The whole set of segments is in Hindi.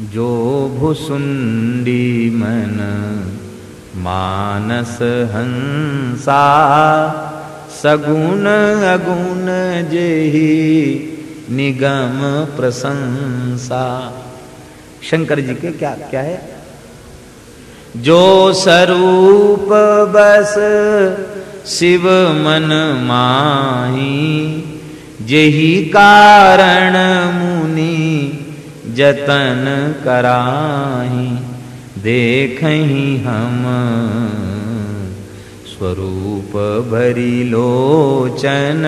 जो भुसुंडी मन, मानस हंसा, सगुण अगुण जेहि निगम प्रशंसा। शंकर जी के क्या क्या है? जो स्वरूप बस शिव मन माही, जेहि कारण मुनि जतन कराही देख हम। स्वरूप भरी लोचन,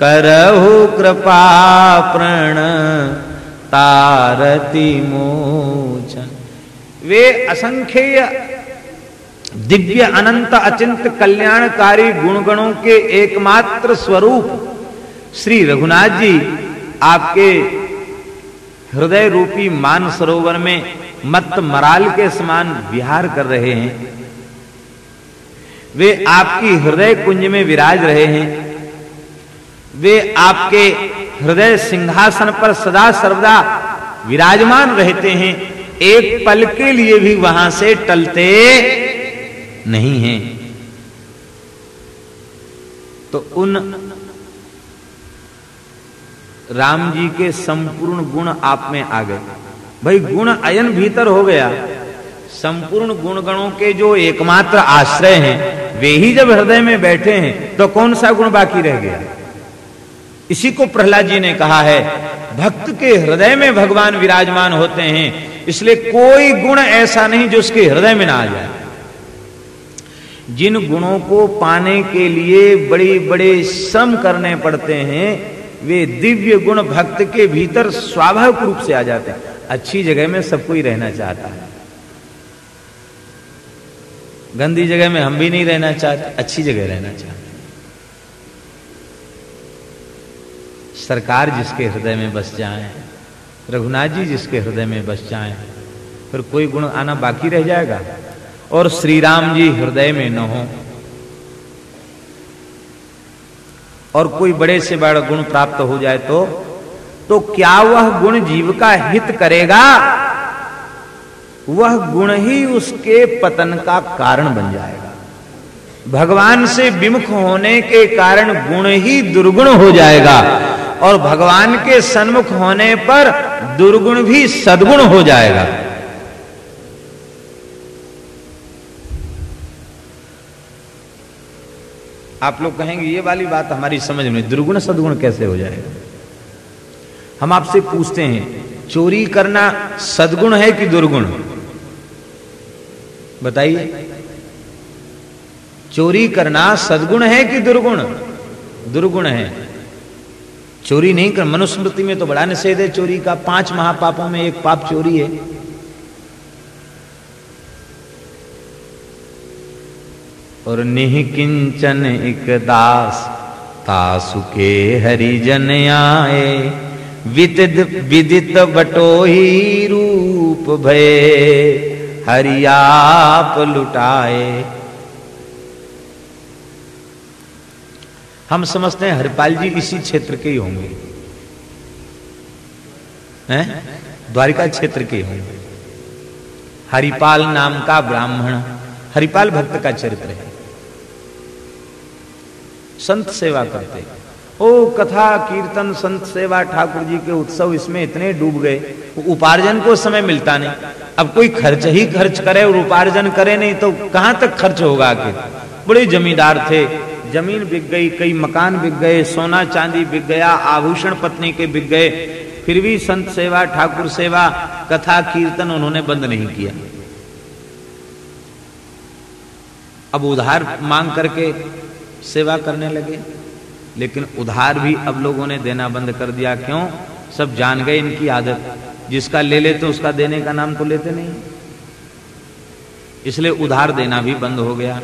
करहु कृपा प्रण, तारति मोचन। वे असंख्य दिव्य, अनंत, अचिंत, कल्याणकारी गुणगणों के एकमात्र स्वरूप श्री रघुनाथ जी आपके हृदय रूपी मान सरोवर में मत मराल के समान विहार कर रहे हैं। वे आपकी हृदय कुंज में विराज रहे हैं। वे आपके हृदय सिंहासन पर सदा सर्वदा विराजमान रहते हैं। एक पल के लिए भी वहाँ से टलते नहीं हैं। तो उन राम जी के संपूर्ण गुण आप में आ गए। भाई, गुण अयन भीतर हो गया। संपूर्ण गुण गणों के जो एकमात्र आश्रय हैं, वे ही जब हृदय में बैठे हैं तो कौन सा गुण बाकी रह गया? इसी को प्रहलाद जी ने कहा है, भक्त के हृदय में भगवान विराजमान होते हैं, इसलिए कोई गुण ऐसा नहीं जो उसके हृदय में ना आ जाए। जिन गुणों को पाने के लिए बड़े बड़े श्रम करने पड़ते हैं वे दिव्य गुण भक्त के भीतर स्वाभाविक रूप से आ जाते हैं। अच्छी जगह में सब कोई रहना चाहता है। गंदी जगह में हम भी नहीं रहना चाहते, अच्छी जगह रहना चाहते सरकार जिसके हृदय में बस जाए, रघुनाथ जी जिसके हृदय में बस जाए, फिर कोई गुण आना बाकी रह जाएगा। और श्री राम जी हृदय में न हो और कोई बड़े से बड़ा गुण प्राप्त हो जाए तो तो क्या वह गुण जीव का हित करेगा? वह गुण ही उसके पतन का कारण बन जाएगा। भगवान से विमुख होने के कारण गुण ही दुर्गुण हो जाएगा और भगवान के सन्मुख होने पर दुर्गुण भी सदगुण हो जाएगा। आप लोग कहेंगे, ये वाली बात हमारी समझ में दुर्गुण सदगुण कैसे हो जाएगा? हम आपसे पूछते हैं, चोरी करना सदगुण है कि दुर्गुण बताइए। चोरी करना सदगुण है कि दुर्गुण? दुर्गुण है। चोरी नहीं कर, मनुस्मृति में तो बड़ा निषेध है। चोरी का पाँच महापापों में एक पाप चोरी है। और निहिकिंचन एक दास, तासु के हरिजन आए। विदित विदित बटो ही रूप भय हरियाप लुटाए। हम समझते हैं हरिपाल जी इसी क्षेत्र के ही होंगे। हैं? द्वारिका क्षेत्र के होंगे। हरिपाल नाम का ब्राह्मण, हरिपाल भक्त का चरित्र है। संत सेवा करते। ओ कथा, कीर्तन, संत सेवा, ठाकुर जी के उत्सव इसमें इतने डूब गए उपार्जन को समय मिलता नहीं। अब कोई खर्च ही खर्च करे और उपार्जन करे नहीं तो कहाँ तक खर्च होगा आखिर? बड़े जमींदार थे, ज़मीन बिक गई, कई मकान बिक गए, सोना चांदी बिक गया, आभूषण पत्नी के बिक गए, फिर भी संत सेवा, ठाकुर सेवा, कथा, कीर्तन उन्होंने बंद नहीं किया। अब उधार मांग करके सेवा करने लगे। लेकिन उधार भी अब लोगों ने देना बंद कर दिया। क्यों? सब जान गए इनकी आदत। जिसका ले लेते तो उसका देने का नाम तो लेते नहीं। इसलिए उधार देना भी बंद हो गया।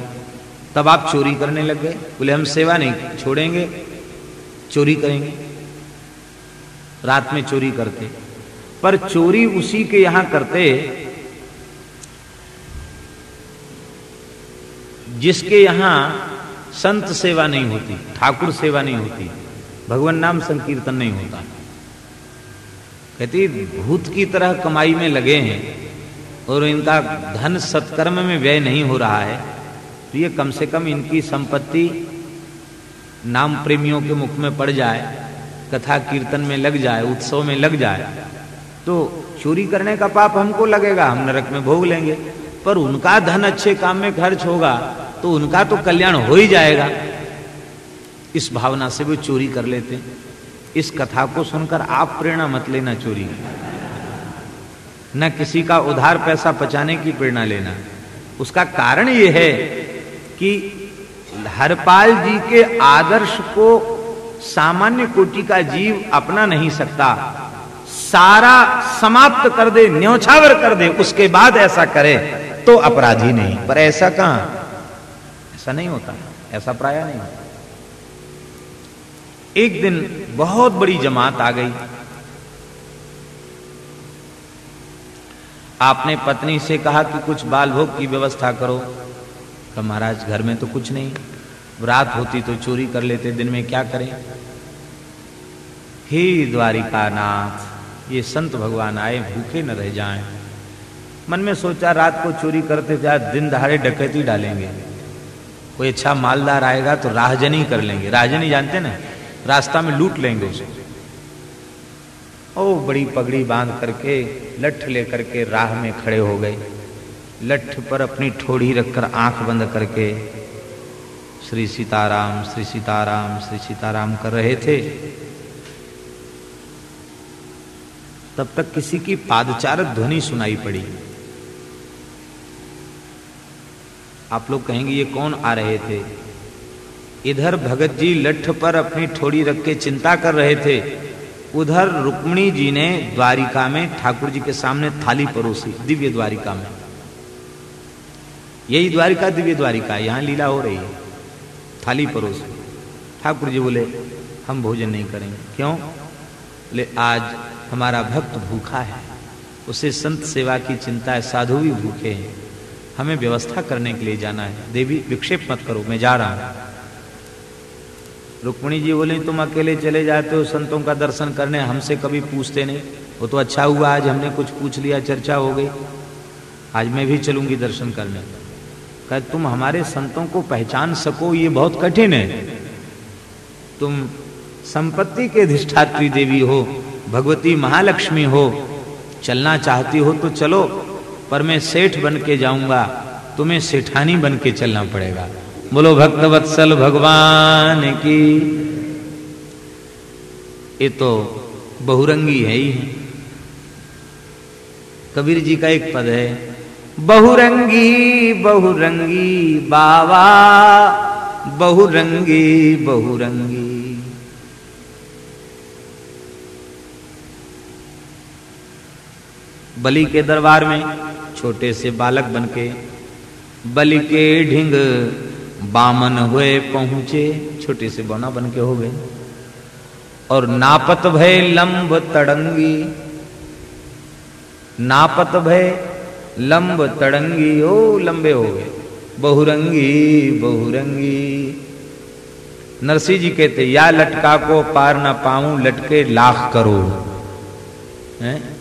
तब आप चोरी करने लग गए। बोले, हम सेवा नहीं छोड़ेंगे, चोरी करेंगे। रात में चोरी करते। पर चोरी उसी के यहाँ करते जिसके यहाँ संत सेवा नहीं होती, ठाकुर सेवा नहीं होती, भगवान नाम संकीर्तन नहीं होता। कहती, भूत की तरह कमाई में लगे हैं और इनका धन सत्कर्म में व्यय नहीं हो रहा है तो ये कम से कम इनकी संपत्ति नाम प्रेमियों के मुख में पड़ जाए, कथा कीर्तन में लग जाए, उत्सव में लग जाए तो चोरी करने का पाप हमको लगेगा, हम नरक में भोग लेंगे, पर उनका धन अच्छे काम में खर्च होगा तो उनका तो कल्याण हो ही जाएगा। इस भावना से वो चोरी कर लेते इस कथा को सुनकर आप प्रेरणा मत लेना चोरी। न किसी का उधार पैसा बचाने की प्रेरणा लेना। उसका कारण यह है कि हरपाल जी के आदर्श को सामान्य कोटि का जीव अपना नहीं सकता। सारा समाप्त कर दे, न्यौछावर कर दे, उसके बाद ऐसा करे तो अपराधी नहीं। पर ऐसा कहाँ? ऐसा नहीं होता, ऐसा प्राय नहीं होता। एक दिन बहुत बड़ी जमात आ गई। आपने पत्नी से कहा कि कुछ बाल भोग की व्यवस्था करो। तो महाराज, घर में तो कुछ नहीं। रात होती तो चोरी कर लेते, दिन में क्या करें? हे द्वारिका नाथ ये संत भगवान आए, भूखे न रह जाएँ। मन में सोचा रात को चोरी करते जा दिन दहाड़े डकैती डालेंगे। कोई अच्छा मालदार आएगा तो राहजनी कर लेंगे। राहजनी जानते ना? रास्ता में लूट लेंगे उसे। ओ, बड़ी पगड़ी बाँध करके, लठ लेकर के राह में खड़े हो गए। लठ पर अपनी ठोड़ी रखकर आँख बंद करके श्री सीताराम श्री सीताराम श्री सीताराम कर रहे थे। तब तक किसी की पादचारक ध्वनि सुनाई पड़ी। आप लोग कहेंगे, ये कौन आ रहे थे? इधर भगत जी लठ पर अपनी ठोड़ी रख के चिंता कर रहे थे। उधर रुक्मणी जी ने द्वारिका में, ठाकुर जी के सामने थाली परोसी, दिव्य द्वारिका में। यही द्वारिका, दिव्य द्वारिका, यहाँ लीला हो रही है। थाली परोसी। ठाकुर जी बोले, हम भोजन नहीं करेंगे। क्यों? बोले आज हमारा भक्त भूखा है। उसे संत सेवा की चिंता है साधु भी भूखे हैं। हमें व्यवस्था करने के लिए जाना है। देवी, विक्षेप मत करो, मैं जा रहा हूँ। रुक्मणी जी बोले, तुम अकेले चले जाते हो, संतों का दर्शन करने, हमसे कभी पूछते नहीं। वो तो अच्छा हुआ, आज हमने कुछ पूछ लिया, चर्चा हो गई। आज मैं भी चलूँगी दर्शन करने। कह, तुम हमारे संतों को पहचान सको, ये बहुत कठिन है। तुम संपत्ति के अधिष्ठात्री देवी हो, भगवती महालक्ष्मी हो, चलना चाहती हो तो चलो। पर मैं सेठ बन के जाऊँगा, तुम्हें सेठानी बन के चलना पड़ेगा। बोलो भक्त वत्सल भगवान की। ये तो बहुरंगी है ही है। कबीर जी का एक पद है, बहुरंगी बहुरंगी बाबा, बहुरंगी बहुरंगी। बलि के दरबार में छोटे से बालक बनके, बलि के ढिंग बामन हुए पहुँचे, छोटे से बौना बन के हो गए। और नापत भय लंब तड़ंगी, नापत भय लंब तड़ंगी, ओ लंबे हो गए। बहुरंगी बहुरंगी। नरसिंह जी कहते, या लटका को पार ना पाऊँ, लटके लाख करो है?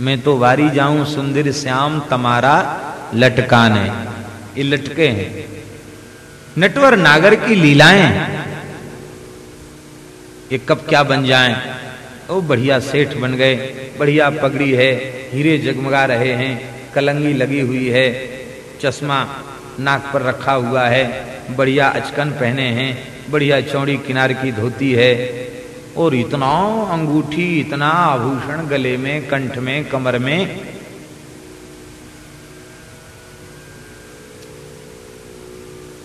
मैं तो वारी जाऊँ सुंदर श्याम तमारा लटकाने। ये लटके हैं। नटवर नागर की लीलाएँ। ये कब क्या बन जाएँ? ओ, बढ़िया सेठ बन गए। बढ़िया पगड़ी है। हीरे जगमगा रहे हैं। कलंगी लगी हुई है। चश्मा नाक पर रखा हुआ है। बढ़िया अचकन पहने हैं। बढ़िया चौड़ी किनार की धोती है। और इतना अंगूठी, इतना आभूषण गले में, कंठ में, कमर में।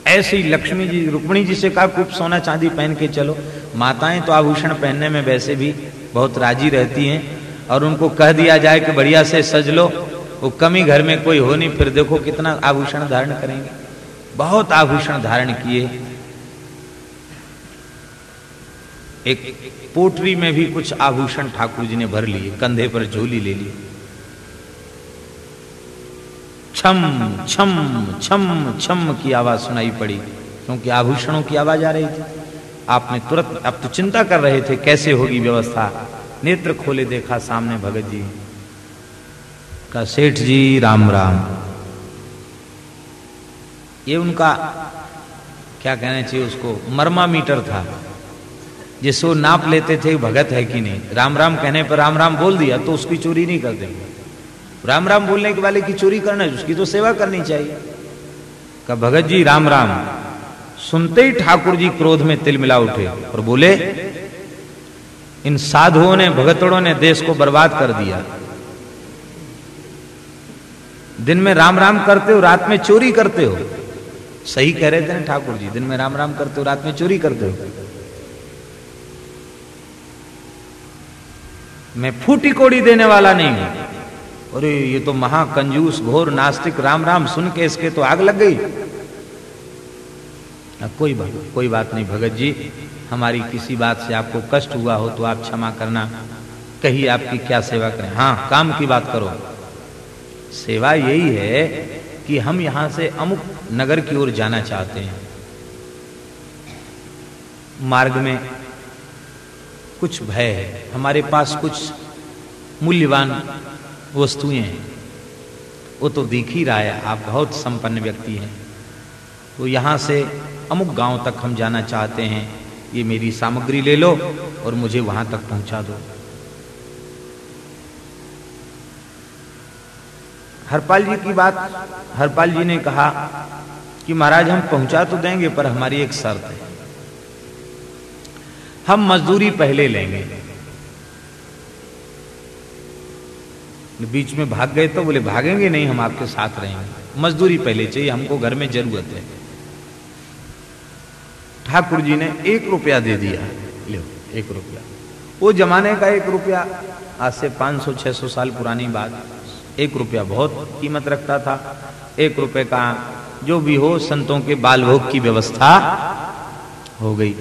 ऐसी लक्ष्मी जी, रुक्मणी जी से कहा खूब सोना चांदी पहन के चलो। माताएँ तो आभूषण पहनने में वैसे भी बहुत राज़ी रहती हैं और उनको कह दिया जाए कि बढ़िया से सज लो। वो कमी घर में कोई हो नहीं, फिर देखो कितना आभूषण धारण करेंगे। बहुत आभूषण धारण किए। एक पोटरी में भी कुछ आभूषण ठाकुर जी ने भर लिए, कंधे पर झोली ले ली छम छम छम छम की आवाज़ सुनाई पड़ी, क्योंकि आभूषणों की आवाज़ आ रही थी। आपने तुरंत अब तो चिंता कर रहे थे, कैसे होगी व्यवस्था? नेत्र खोले देखा सामने भगत जी। का सेठ जी, राम राम। ये उनका, क्या कहना चाहिए उसको मर्मा मीटर था। जिसको नाप लेते थे, भगत है कि नहीं? राम राम कहने पर राम राम बोल दिया तो उसकी चोरी नहीं कर देंगे। राम राम बोलने के वाले की चोरी करना है, उसकी तो सेवा करनी चाहिए। का भगत जी, राम राम, सुनते ही ठाकुर जी क्रोध में तिल मिला उठे और बोले, इन साधुओं ने, भगतड़ों ने देश को बर्बाद कर दिया। दिन में राम राम करते हो, रात में चोरी करते हो? सही कह रहे थे ठाकुर जी, दिन में राम राम करते हो, रात में चोरी करते हो? मैं फूटी कोड़ी देने वाला नहीं हूँ। अरे, ये तो महाकंजूस घोर नास्तिक राम राम सुन के इसके तो आग लग गई। अब कोई बात कोई बात नहीं भगत जी, हमारी किसी बात से आपको कष्ट हुआ हो तो आप क्षमा करना। कही आपकी क्या सेवा करें। हाँ काम की बात करो। सेवा यही है कि हम यहाँ से अमुक नगर की ओर जाना चाहते हैं। मार्ग में कुछ भय है। हमारे पास कुछ मूल्यवान वस्तुएँ हैं। वो तो दिख ही रहा है। आप बहुत संपन्न व्यक्ति हैं। तो यहाँ से अमुक गाँव तक हम जाना चाहते हैं। ये मेरी सामग्री ले लो और मुझे वहाँ तक पहुँचा दो। हरपाल जी की बात, हरपाल जी ने कहा कि महाराज, हम पहुँचा तो देंगे, पर हमारी एक शर्त है। हम मजदूरी पहले लेंगे। बीच में भाग गए तो बोले, भागेंगे नहीं, हम आपके साथ रहेंगे। मजदूरी पहले चाहिए, हमको घर में ज़रूरत है। ठाकुर जी ने एक रुपया दे दिया। लो, एक रुपया। वो जमाने का एक रुपया, आज से 500-600 साल पुरानी बात। एक रुपया बहुत कीमत रखता था। एक रुपये का जो भी हो, संतों के बाल भोग की व्यवस्था हो गई।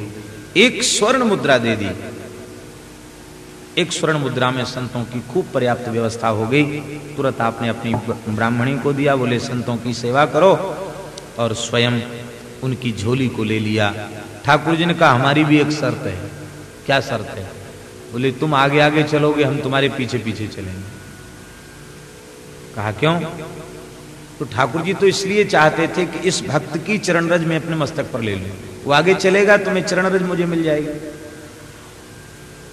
एक स्वर्ण मुद्रा दे दी। एक स्वर्ण मुद्रा में संतों की खूब पर्याप्त व्यवस्था हो गई। तुरंत आपने अपनी ब्राह्मणी को दिया, बोले, संतों की सेवा करो। और स्वयं उनकी झोली को ले लिया। ठाकुर जी ने कहा, हमारी भी एक शर्त है। क्या शर्त है? बोले, तुम आगे आगे चलोगे, हम तुम्हारे पीछे पीछे चलेंगे। कहा, क्यों? तो ठाकुर जी तो इसलिए चाहते थे कि इस भक्त की चरण रज में अपने मस्तक पर ले लूँ। वो आगे चलेगा तो मैं चरण रज मुझे मिल जाएगी।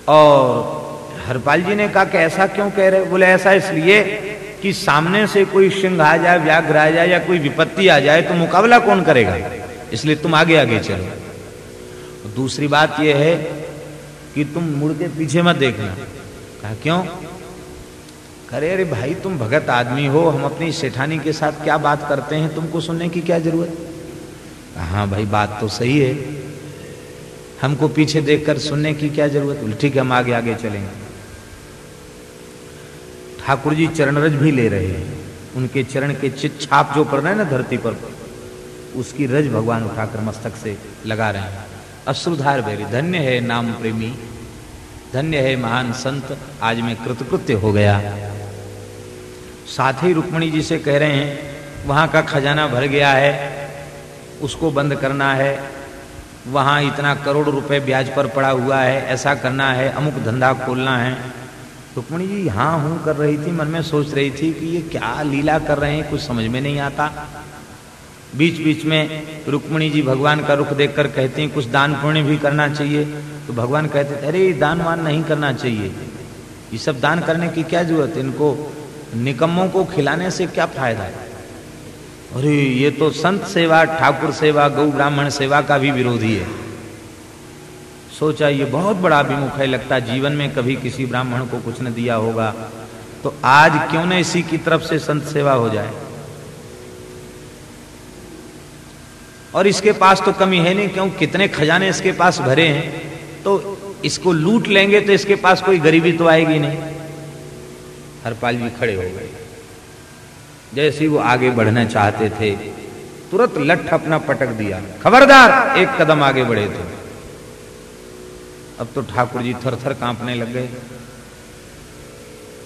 और हरपाल जी ने कहा कि ऐसा क्यों कह रहे? बोले, ऐसा इसलिए कि सामने से कोई सिंह आ जाए, व्याघ्र आ जाए या कोई विपत्ति आ जाए तो मुकाबला कौन करेगा? इसलिए तुम आगे आगे चलो। दूसरी बात यह है कि तुम मुड़ के पीछे मत देखना। कहा, क्यों? अरे अरे भाई, तुम भगत आदमी हो, हम अपनी सेठानी के साथ क्या बात करते हैं? तुमको सुनने की क्या ज़रूरत? हाँ भाई, बात तो सही है। हमको पीछे देखकर सुनने की क्या ज़रूरत? ठीक है, हम आगे आगे चलेंगे। ठाकुर जी चरण रज भी ले रहे हैं। उनके चरण के चित छाप जो पड़ रहे हैं ना धरती पर, उसकी रज भगवान उठाकर मस्तक से लगा रहे हैं। अश्रुधार बेरी, धन्य है नाम प्रेमी, धन्य है महान संत, आज मैं कृतकृत्य हो गया। साथ ही रुक्मणी जी से कह रहे हैं, वहाँ का खजाना भर गया है, उसको बंद करना है, वहाँ इतना करोड़ रुपए ब्याज पर पड़ा हुआ है, ऐसा करना है, अमुक धंधा खोलना है। रुक्मणी जी हाँ हूँ, कर रही थी, मन में सोच रही थी कि ये क्या लीला कर रहे हैं, कुछ समझ में नहीं आता। बीच बीच में रुक्मणी जी भगवान का रुख देखकर कहती हैं, कुछ दान पुण्य भी करना चाहिए। तो भगवान कहते अरे दान वान नहीं करना चाहिए। ये सब दान करने की क्या ज़रूरत है इनको? निकम्मों को खिलाने से क्या फ़ायदा है? अरे, ये तो संत सेवा, ठाकुर सेवा, गौ ब्राह्मण सेवा का भी विरोधी है। सोचा ये बहुत बड़ा विमुख है, लगता जीवन में कभी किसी ब्राह्मण को कुछ न दिया होगा। तो आज क्यों न इसी की तरफ़ से संत सेवा हो जाए? और इसके पास तो कमी है नहीं, क्यों? कितने खजाने इसके पास भरे हैं। तो इसको लूट लेंगे तो इसके पास कोई गरीबी तो आएगी नहीं। हरपाल जी खड़े हो गए। जैसे ही वो आगे बढ़ना चाहते थे, तुरंत लठ अपना पटक दिया। खबरदार, एक कदम आगे बढ़े थे अब तो ठाकुर जी थर थर कांपने लग गए।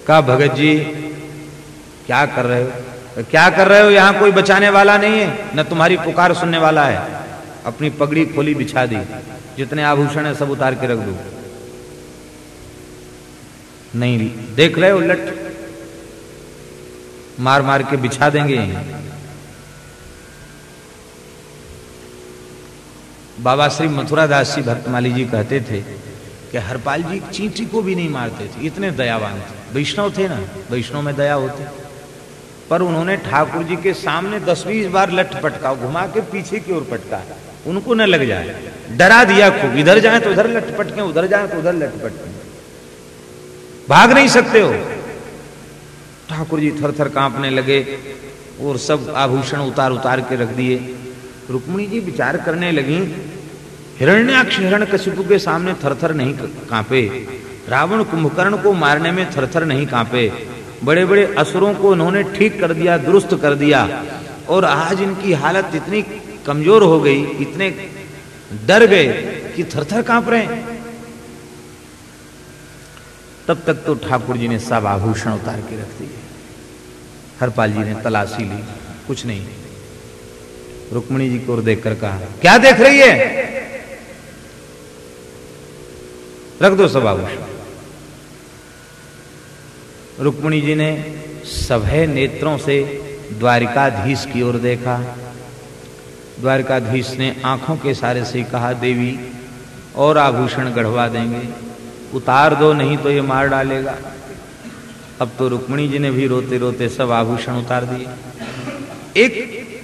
कहा, भगत जी, क्या कर रहे हो? क्या कर रहे हो? यहाँ कोई बचाने वाला नहीं है, न तुम्हारी पुकार सुनने वाला है। अपनी पगड़ी खोली बिछा दी, जितने आभूषण है सब उतार के रख दो। नहीं, देख रहे उलट मार मार के बिछा देंगे। बाबा श्री मथुरा दास जी भक्तमाली जी कहते थे कि हरपाल जी चींटी को भी नहीं मारते थे, इतने दयावान थे। वैष्णव थे ना, वैष्णव में दया होती। पर उन्होंने ठाकुर जी के सामने दस बीस बार लठ पटका घुमा के पीछे की ओर पटका। उनको न लग जाए। डरा दिया खूब, इधर जाए तो उधर लट पटके, उधर जाए तो उधर लट पटके। भाग नहीं सकते हो। ठाकुर जी थर थर कांपने लगे और सब आभूषण उतार उतार के रख दिए। रुक्मणी जी विचार करने लगी, हिरण्याक्ष हिरण कशिपु के सामने थरथर नहीं कांपे। रावण कुंभकर्ण को मारने में थरथर नहीं कांपे। बड़े बड़े असुरों को उन्होंने ठीक कर दिया, दुरुस्त कर दिया और आज इनकी हालत इतनी कमज़ोर हो गई, इतने डर गए कि थरथर काँप रहे तब तक तो ठाकुर जी ने सब आभूषण उतार के रख दिए। हरपाल जी ने तलाशी ली। कुछ नहीं। रुक्मणी जी को देखकर कहा क्या देख रही है? रख दो सब आभूषण। रुक्मणी जी ने सभे नेत्रों से द्वारिकाधीश की ओर देखा। द्वारिकाधीश ने आँखों के सारे से कहा देवी और आभूषण गढ़वा देंगे। उतार दो नहीं तो ये मार डालेगा। अब तो रुक्मणी जी ने भी रोते रोते सब आभूषण उतार दिए। एक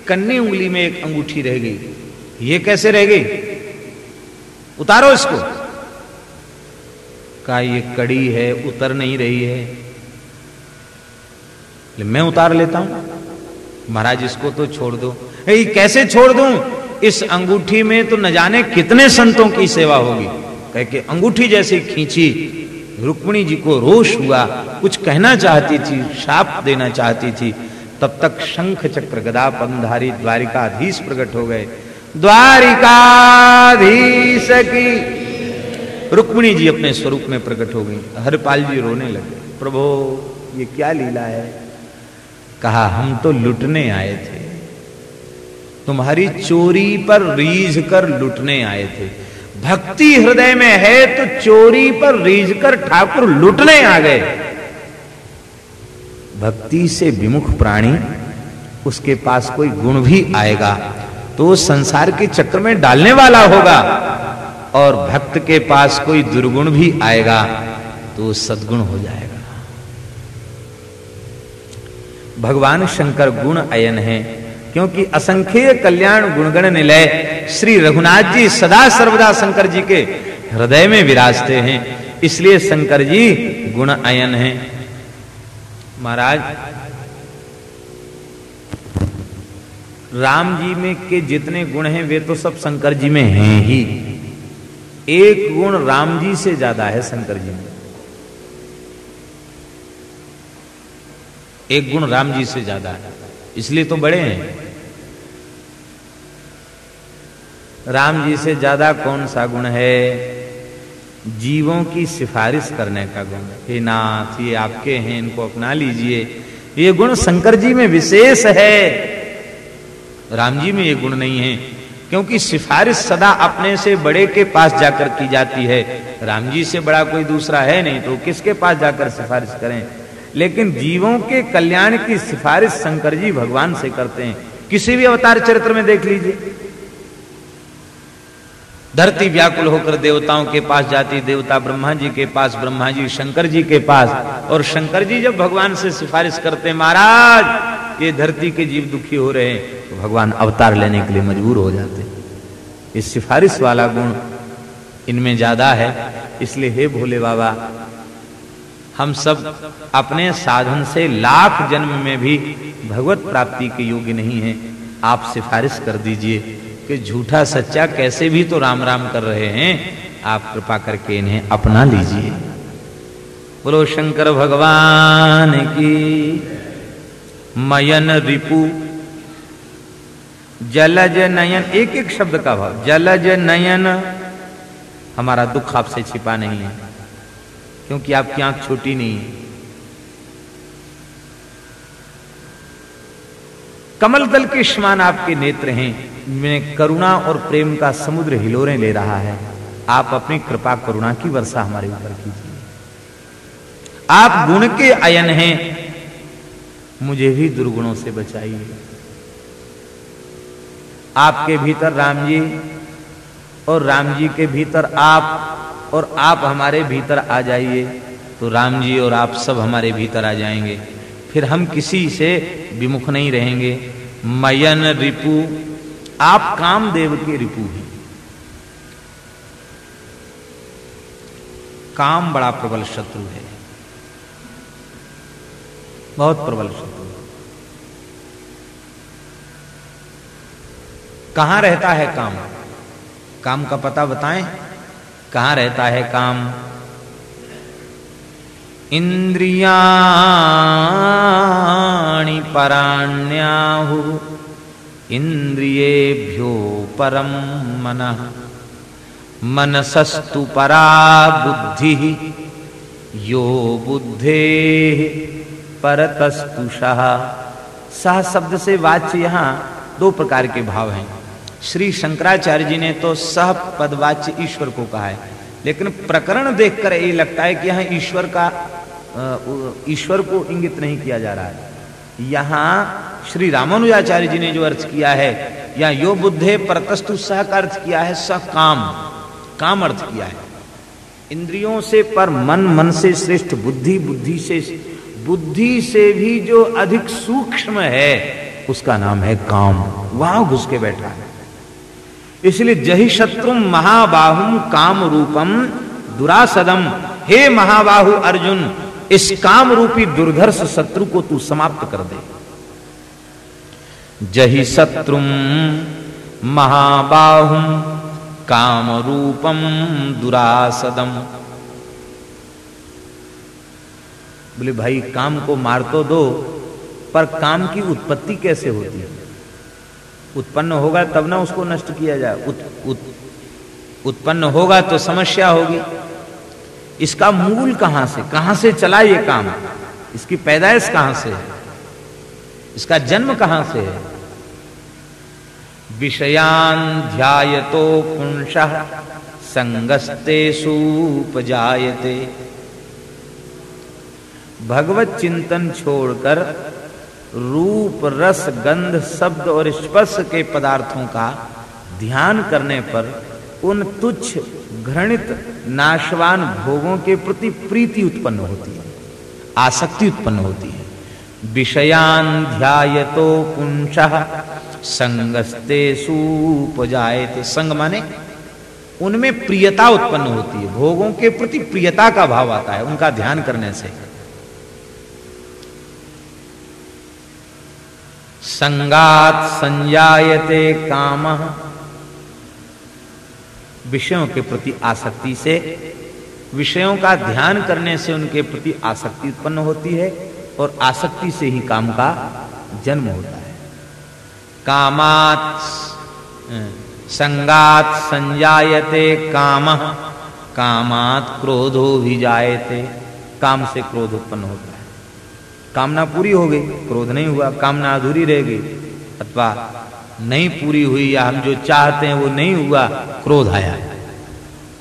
कन्नी उंगली में एक अंगूठी रह गई। ये कैसे रह गई? उतारो इसको। का ये कड़ी है उतर नहीं रही है। मैं उतार लेता हूँ। महाराज इसको तो छोड़ दो। ए, कैसे छोड़ दूँ? इस अंगूठी में तो न जाने कितने संतों की सेवा होगी। कह के अंगूठी जैसे खींची। रुक्मणी जी को रोष हुआ, कुछ कहना चाहती थी, शाप देना चाहती थी। तब तक शंख चक्र गदा पंधारी द्वारिकाधीश प्रकट हो गए। द्वारिकाधीश की। रुक्मणी जी अपने स्वरूप में प्रकट हो गई। हरपाल जी रोने लगे। प्रभो, ये क्या लीला है? कहा, हम तो लुटने आए थे। तुम्हारी चोरी पर रीझ कर लुटने आए थे। भक्ति हृदय में है तो चोरी पर रीझ कर ठाकुर लुटने आ गए। भक्ति से विमुख प्राणी, उसके पास कोई गुण भी आएगा तो संसार के चक्र में डालने वाला होगा और भक्त के पास कोई दुर्गुण भी आएगा तो सदगुण हो जाएगा। भगवान शंकर गुण अयन है। क्योंकि असंख्य कल्याण गुणगण निलय। श्री रघुनाथ जी सदा सर्वदा शंकर जी के हृदय में विराजते हैं। इसलिए शंकर जी गुण अयन है। महाराज, राम जी में के जितने गुण हैं, वे तो सब शंकर जी में हैं ही। एक गुण राम जी से ज़्यादा है शंकर जी में। एक गुण राम जी से ज़्यादा है। इसलिए तो बड़े हैं। राम जी से ज़्यादा कौन सा गुण है? जीवों की सिफारिश करने का गुण। हे नाथ, ये आपके हैं, इनको अपना लीजिए। ये गुण शंकर जी में विशेष है। राम जी में ये गुण नहीं है, क्योंकि सिफारिश सदा अपने से बड़े के पास जाकर की जाती है। राम जी से बड़ा कोई दूसरा है नहीं तो किसके पास जाकर सिफारिश करें? लेकिन जीवों के कल्याण की सिफारिश शंकर जी भगवान से करते हैं। किसी भी अवतार चरित्र में देख लीजिए। धरती व्याकुल होकर देवताओं के पास जाती, देवता ब्रह्मा जी के पास ब्रह्मा जी शंकर जी के पास। और शंकर जी जब भगवान से सिफारिश करते, महाराज, ये धरती के जीव दुखी हो रहे हैं तो भगवान अवतार लेने के लिए मजबूर हो जाते। इस सिफारिश वाला गुण इनमें ज़्यादा है, इसलिए हे भोले बाबा, हम सब अपने साधन से लाख जन्म में भी भगवत प्राप्ति के योग्य नहीं है। आप सिफारिश कर दीजिए। कि झूठा सच्चा कैसे भी तो राम राम कर रहे हैं। आप कृपा करके इन्हें अपना लीजिए। बोलो, शंकर भगवान की मयन रिपु। जलज नयन एक एक शब्द का भाव। जलज नयन, हमारा दुख आपसे छिपा नहीं है, क्योंकि आपकी आँख छोटी नहीं है। कमल दल के समान आपके नेत्र हैं। में करुणा और प्रेम का समुद्र हिलोरे ले रहा है। आप अपनी कृपा करुणा की वर्षा हमारे ऊपर कीजिए। आप गुण के अयन हैं। मुझे भी दुर्गुणों से बचाइए। आपके भीतर राम जी और राम जी के भीतर आप और आप हमारे भीतर आ जाइए। तो राम जी और आप सब हमारे भीतर आ जाएँगे। फिर हम किसी से विमुख नहीं रहेंगे। मयन रिपु आप कामदेव के रिपु हैं। काम बड़ा प्रबल शत्रु है। बहुत प्रबल शत्रु कहाँ रहता है काम? काम का पता बताएँ। कहाँ रहता है काम? इंद्रियाणि पराण्याहु इंद्रियेभ्यो परम मन। मनसस्तु परा बुद्धि, यो बुद्धे परतस्तु सह शब्द से वाच्य यहाँ दो प्रकार के भाव हैं। श्री शंकराचार्य जी ने तो सह पदवाच्य ईश्वर को कहा है, लेकिन प्रकरण देखकर ये लगता है कि यहाँ ईश्वर का ईश्वर को इंगित नहीं किया जा रहा है। यहाँ श्री रामानुजाचार्य जी ने जो अर्थ किया है, या यो बुद्धे परतस्तु सह का अर्थ किया है स काम काम अर्थ किया है। इंद्रियों से पर मन मन से श्रेष्ठ, बुद्धि बुद्धि से बुद्धि से भी जो अधिक सूक्ष्म है, उसका नाम है काम। वहाँ घुस के बैठा है। इसलिए जही शत्रु महाबाहुम काम रूपम, दुरासदम, हे महाबाहु अर्जुन इस काम रूपी दुर्धर्ष शत्रु को तू समाप्त कर दे। जही शत्रु महाबाहुम काम रूपम दुरासदम बोले भाई काम को मार तो दो पर काम की उत्पत्ति कैसे होती है? उत्पन्न होगा तब ना उसको नष्ट किया जाए। उत, उत, उत्पन्न होगा तो समस्या होगी। इसका मूल कहाँ से कहाँ से चला ये काम? इसकी पैदाइश कहाँ से है? इसका जन्म कहाँ से है? विषयान ध्यायतो पुंस, संगस्ते सुपजायते। भगवत चिंतन छोड़कर, रूप, रस, गंध, शब्द और स्पर्श के पदार्थों का ध्यान करने पर उन तुच्छ घृणित, नाशवान भोगों के प्रति प्रीति उत्पन्न होती है, आसक्ति उत्पन्न होती है। विषयान ध्यायतो पुंस, संगस्ते सुपजायते। संग माने उनमें प्रियता उत्पन्न होती है, भोगों के प्रति प्रियता का भाव आता है, उनका ध्यान करने से। संगात संजायते काम विषयों के प्रति आसक्ति से, विषयों का ध्यान करने से उनके प्रति आसक्ति उत्पन्न होती है और आसक्ति से ही काम का जन्म होता है। कामात संगात संजायते काम, कामात क्रोधो भी जायते काम से क्रोध उत्पन्न होता है। कामना पूरी हो गई, क्रोध नहीं हुआ, कामना अधूरी रह गई, अथवा नहीं पूरी हुई या हम जो चाहते हैं वो नहीं हुआ, क्रोध आया।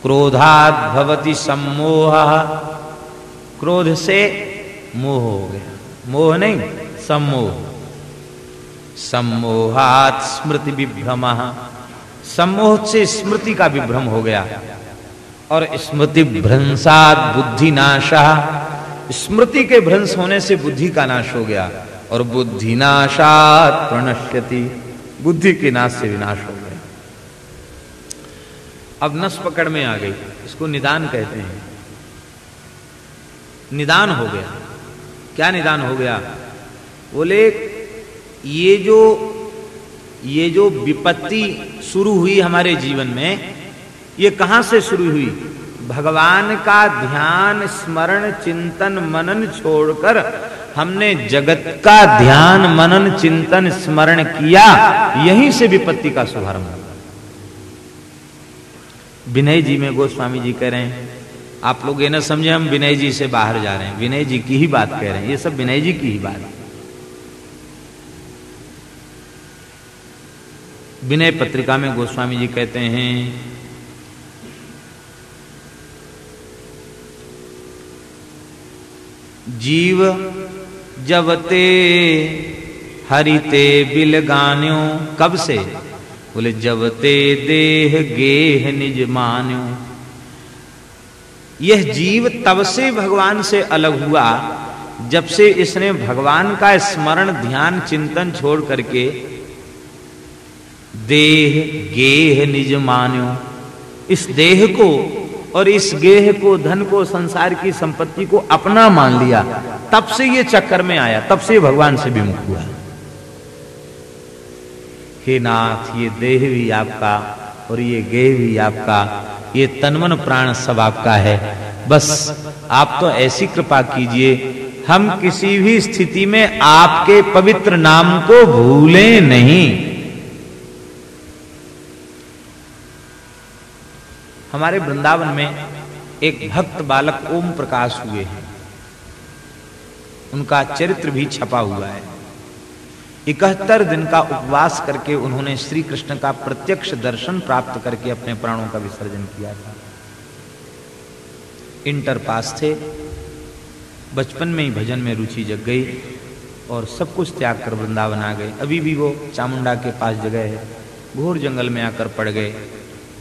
क्रोधात भवती सम्मोह। क्रोध से मोह हो गया। मोह नहीं, सम्मोह। सम्मोहात स्मृति विभ्रम। सम्मोह से स्मृति का विभ्रम हो गया। और स्मृति भ्रंसात बुद्धि नाशा। स्मृति के भ्रंश होने से बुद्धि का नाश हो गया। और बुद्धि नाशात प्रणश्यति। बुद्धि के नाश से विनाश हो गया। अब नस पकड़ में आ गई। इसको निदान कहते हैं। निदान हो गया। क्या निदान हो गया? बोले, ये जो ये जो विपत्ति शुरू हुई हमारे जीवन में, ये कहाँ से शुरू हुई? भगवान का ध्यान, स्मरण, चिंतन, मनन छोड़कर हमने जगत का ध्यान, मनन, चिंतन, स्मरण किया, यहीं से विपत्ति का शुभारंभ विनय जी में गोस्वामी जी कह रहे हैं, आप लोग ये ना समझे, हम विनय जी से बाहर जा रहे हैं, विनय जी की ही बात कह रहे हैं, ये सब विनय जी की ही बात है। विनय पत्रिका में गोस्वामी जी कहते हैं, जीव जबते हरिते बिल गान्यो कब से? बोले, जबते देह गेह निज मान्यो। यह जीव तब से भगवान से अलग हुआ, जब से इसने भगवान का स्मरण, ध्यान, चिंतन छोड़ करके देह गेह निज मान्यो। इस देह को और इस गेह को, धन को, संसार की संपत्ति को अपना मान लिया। तब से ये चक्कर में आया, तब से भगवान से विमुख हुआ। हे नाथ, ये देह भी आपका और ये गेह भी आपका, ये तनमन प्राण सब आपका है। बस, आप तो ऐसी कृपा कीजिए, हम किसी भी स्थिति में आपके पवित्र नाम को भूलें नहीं। हमारे वृंदावन में एक भक्त बालक ओम प्रकाश हुए हैं। उनका चरित्र भी छपा हुआ है। इकहत्तर दिन का उपवास करके उन्होंने श्री कृष्ण का प्रत्यक्ष दर्शन प्राप्त करके अपने प्राणों का विसर्जन किया था। इंटर पास थे, बचपन में ही भजन में रुचि जग गई और सब कुछ त्याग कर वृंदावन आ गए। अभी भी वो चामुंडा के पास जगह है, घोर जंगल में आकर पड़ गए।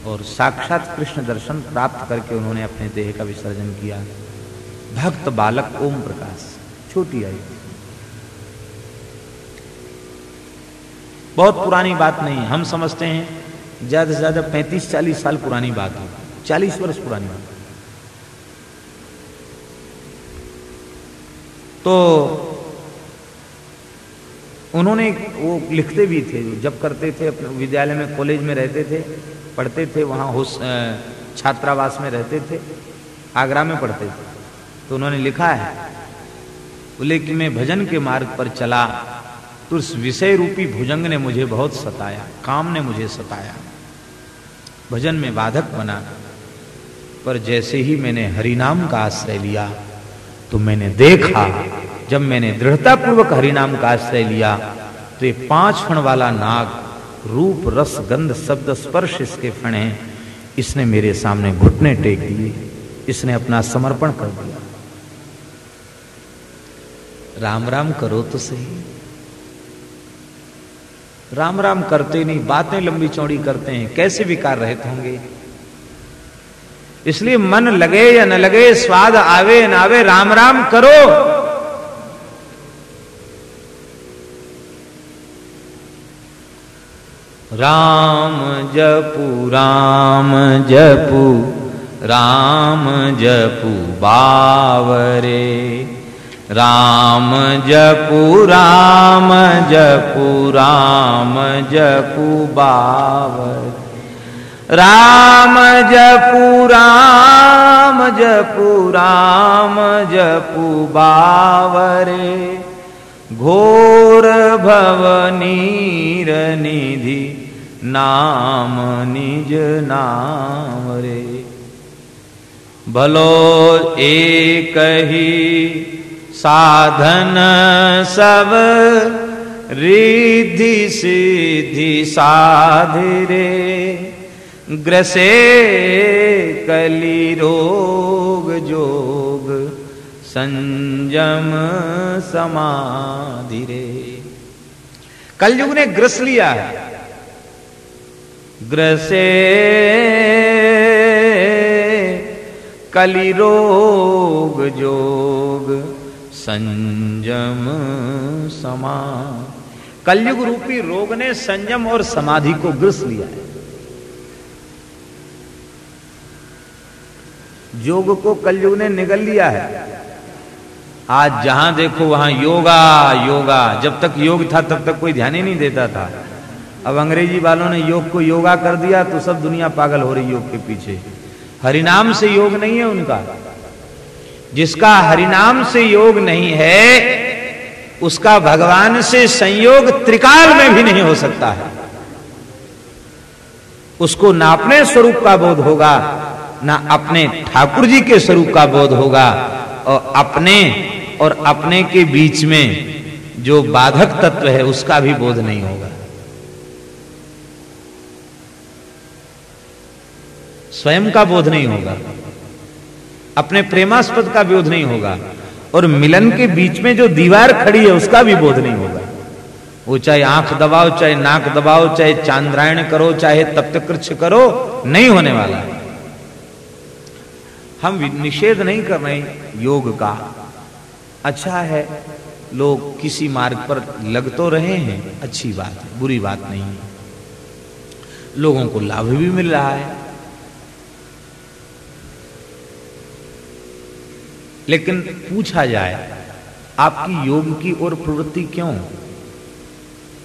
और साक्षात कृष्ण दर्शन प्राप्त करके उन्होंने अपने देह का विसर्जन किया। भक्त बालक ओम प्रकाश, छोटी आई। बहुत पुरानी बात नहीं, हम समझते हैं, ज़्यादा से ज़्यादा पैंतीस, चालीस साल पुरानी बात है। चालीस वर्ष पुरानी बात। तो उन्होंने वो लिखते भी थे, जब करते थे, अपने विद्यालय में, कॉलेज में रहते थे, पढ़ते थे, वहाँ होश छात्रावास में रहते थे, आगरा में पढ़ते थे। तो उन्होंने लिखा है बोले कि मैं भजन के मार्ग पर चला तो उस विषय रूपी भुजंग ने मुझे बहुत सताया, काम ने मुझे सताया। भजन में बाधक बना, पर जैसे ही मैंने हरिनाम का आश्रय लिया तो मैंने देखा जब मैंने दृढ़ता पूर्वक हरिनाम का आश्रय लिया तो ये पाँच फण वाला नाग, रूप, रस, गंध, शब्द, स्पर्श इसके फण हैं इसने मेरे सामने घुटने टेक दिए। इसने अपना समर्पण कर दिया। राम राम करो तो सही। राम राम करते नहीं, बातें लंबी चौड़ी करते हैं, कैसे विकार रहते होंगे? इसलिए मन लगे या न लगे, स्वाद आवे न आवे, राम राम करो। राम जपू राम जपू राम जपू बावरे। राम जपू राम जपू राम जपू बावरे। राम जपू राम जपू राम जपू बावरे। घोर भवनीर निधि नाम निज नाम रे। भलो एक ही साधन सब, रिद्धि सिद्धि साधिरे ग्रसे कली रोग जोग संयम समाधि रे। कलयुग ने ग्रस लिया है। ग्रसे कली रोग जोग संयम समा। कलयुग रूपी रोग ने संयम और समाधि को ग्रस लिया है। योग को कलयुग ने निगल लिया है। आज जहाँ देखो वहाँ योगा योगा। जब तक योग था, तब तक कोई ध्यान ही नहीं देता था। अब अंग्रेज़ी वालों ने योग को योगा कर दिया तो सब दुनिया पागल हो रही योग के पीछे। हरिनाम से योग नहीं है उनका। जिसका हरिनाम से योग नहीं है, उसका भगवान से संयोग त्रिकाल में भी नहीं हो सकता है। उसको ना अपने स्वरूप का बोध होगा, ना अपने ठाकुर जी के स्वरूप का बोध होगा और अपने और अपने के बीच में जो बाधक तत्व है उसका भी बोध नहीं होगा। स्वयं का बोध नहीं होगा। अपने प्रेमास्पद का बोध नहीं होगा। और मिलन के बीच में जो दीवार खड़ी है, उसका भी बोध नहीं होगा। वो चाहे आँख दबाओ, चाहे नाक दबाओ, चाहे चांद्रायण करो, चाहे तप्तकृछ करो, नहीं होने वाला। हम निषेध नहीं कर रहे योग का। अच्छा है, लोग किसी मार्ग पर लग तो रहे हैं, अच्छी बात है, बुरी बात नहीं है। लोगों को लाभ भी मिल रहा है। लेकिन पूछा जाए, आपकी योग की ओर प्रवृत्ति क्यों?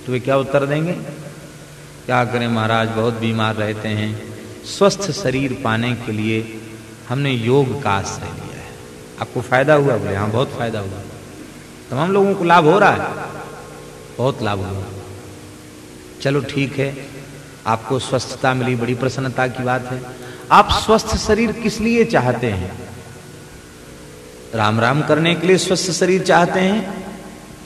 तो वे क्या उत्तर देंगे? क्या करें महाराज, बहुत बीमार रहते हैं। स्वस्थ शरीर पाने के लिए हमने योग का आश्रय लिया है। आपको फ़ायदा हुआ? बोले हाँ बहुत फ़ायदा हुआ। तमाम लोगों को लाभ हो रहा है? बहुत लाभ हुआ। चलो ठीक है, आपको स्वस्थता मिली, बड़ी प्रसन्नता की बात है। आप स्वस्थ शरीर किस लिए चाहते हैं? राम राम करने के लिए स्वस्थ शरीर चाहते हैं?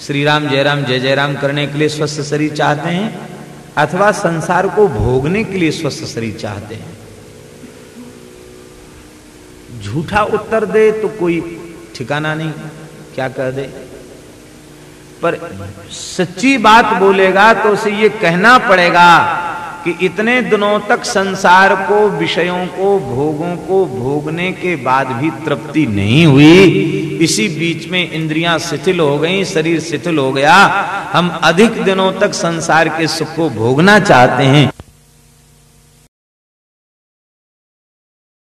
श्री राम जय राम जय जय राम करने के लिए स्वस्थ शरीर चाहते हैं? अथवा संसार को भोगने के लिए स्वस्थ शरीर चाहते हैं? झूठा उत्तर दे तो कोई ठिकाना नहीं, क्या कह दे? पर सच्ची बात बोलेगा तो उसे ये कहना पड़ेगा कि इतने दिनों तक संसार को, विषयों को, भोगों को भोगने के बाद भी तृप्ति नहीं हुई। इसी बीच में इंद्रियाँ शिथिल हो गई, शरीर शिथिल हो गया। हम अधिक दिनों तक संसार के सुख को भोगना चाहते हैं।